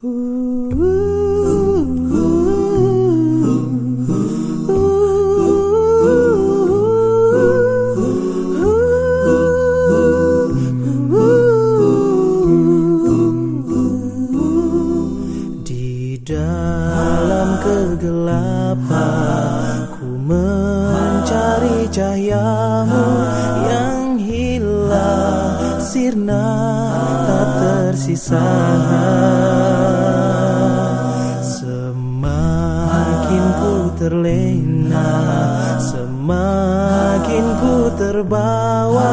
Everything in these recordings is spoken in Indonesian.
Di dalam kegelapan ku mencari cahayamu yang hilang. Sirna tak tersisa terlena Semakin ku terbawa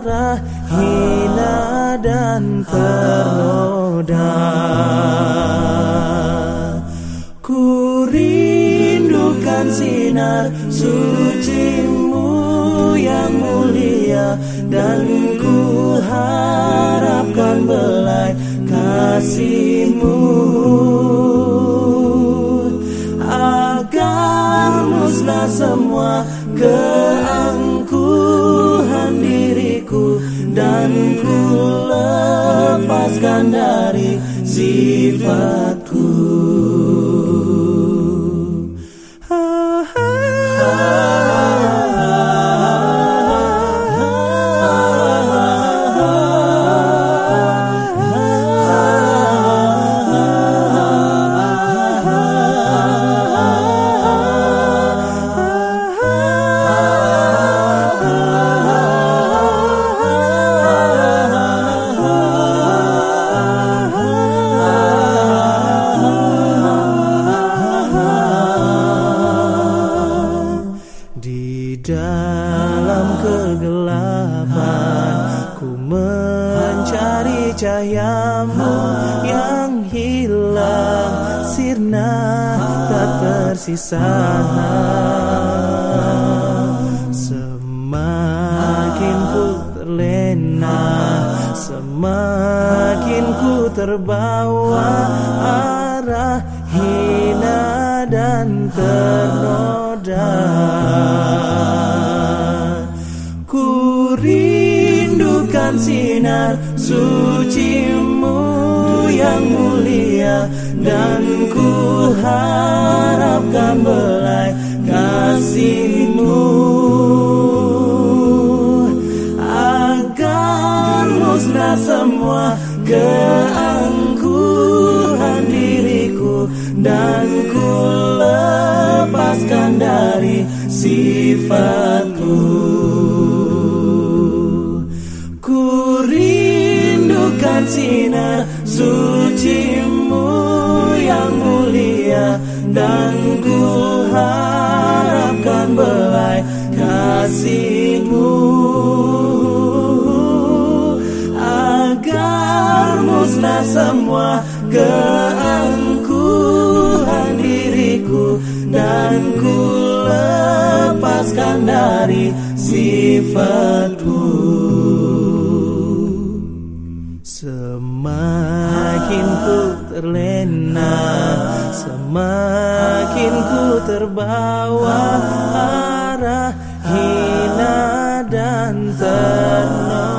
arah hina dan ternoda. Ku rindukan sinar sucimu yang mulia Dan ku harapkan belai kasihmu keangkuhan diriku Dan ku lepaskan dari sifatku cahayamu yang hilang sirna tak tersisa. Semakin ku terlena Semakin ku terbawa arah hina dan ternoda. Ku rindukan sinar sucimu yang mulia Dan ku harapkan belai kasihmu. Agar musnah semua keangkuhan diriku Dan ku lepaskan dari sifatku sinar sucimu yang mulia Dan ku harapkan belai kasihmu. Agar musnah semua keangkuhan diriku Dan ku lepaskan dari sifatku Semakin ku terlena Semakin ku terbawa arah hina dan ternoda